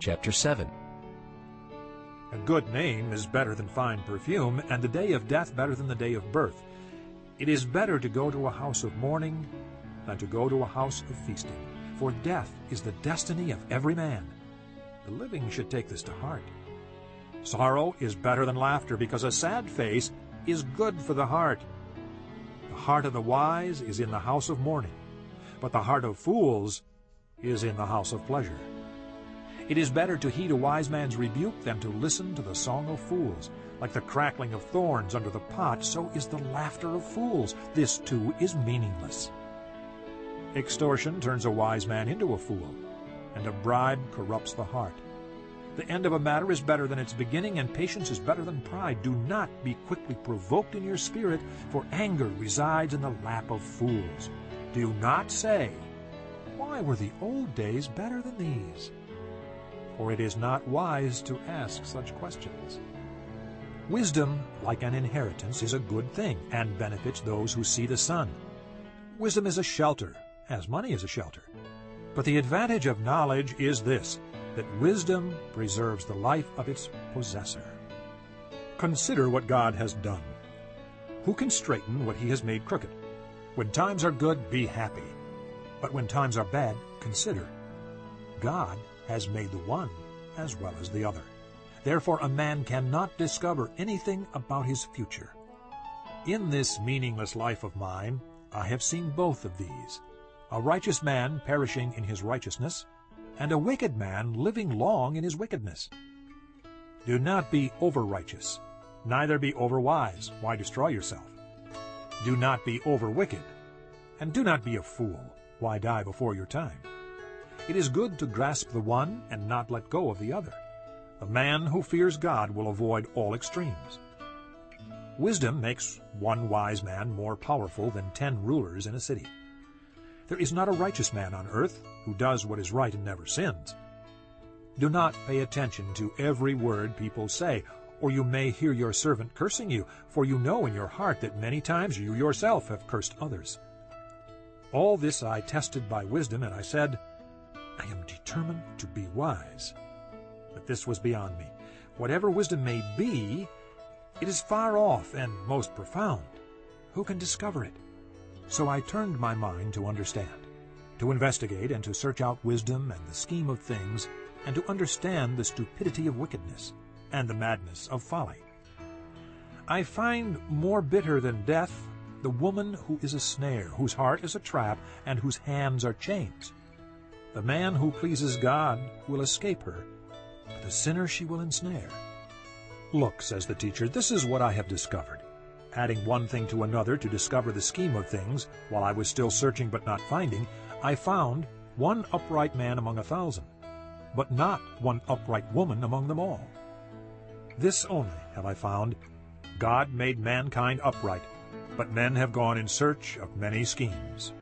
Chapter 7 A good name is better than fine perfume, and the day of death better than the day of birth. It is better to go to a house of mourning than to go to a house of feasting, for death is the destiny of every man. The living should take this to heart. Sorrow is better than laughter, because a sad face is good for the heart. The heart of the wise is in the house of mourning, but the heart of fools is in the house of pleasure. It is better to heed a wise man's rebuke than to listen to the song of fools. Like the crackling of thorns under the pot, so is the laughter of fools. This, too, is meaningless. Extortion turns a wise man into a fool, and a bribe corrupts the heart. The end of a matter is better than its beginning, and patience is better than pride. Do not be quickly provoked in your spirit, for anger resides in the lap of fools. Do not say, Why were the old days better than these? For it is not wise to ask such questions. Wisdom, like an inheritance, is a good thing, and benefits those who see the sun. Wisdom is a shelter, as money is a shelter. But the advantage of knowledge is this, that wisdom preserves the life of its possessor. Consider what God has done. Who can straighten what he has made crooked? When times are good, be happy. But when times are bad, consider. God has made the one as well as the other. Therefore a man cannot discover anything about his future. In this meaningless life of mine, I have seen both of these, a righteous man perishing in his righteousness, and a wicked man living long in his wickedness. Do not be over-righteous, neither be over-wise. Why destroy yourself? Do not be over-wicked, and do not be a fool. Why die before your time? It is good to grasp the one and not let go of the other. A man who fears God will avoid all extremes. Wisdom makes one wise man more powerful than ten rulers in a city. There is not a righteous man on earth who does what is right and never sins. Do not pay attention to every word people say, or you may hear your servant cursing you, for you know in your heart that many times you yourself have cursed others. All this I tested by wisdom, and I said, determined to be wise. But this was beyond me. Whatever wisdom may be, it is far off and most profound. Who can discover it? So I turned my mind to understand, to investigate and to search out wisdom and the scheme of things, and to understand the stupidity of wickedness and the madness of folly. I find more bitter than death the woman who is a snare, whose heart is a trap, and whose hands are chains. The man who pleases God will escape her, but the sinner she will ensnare. Look, says the teacher, this is what I have discovered. Adding one thing to another to discover the scheme of things, while I was still searching but not finding, I found one upright man among a thousand, but not one upright woman among them all. This only have I found, God made mankind upright, but men have gone in search of many schemes.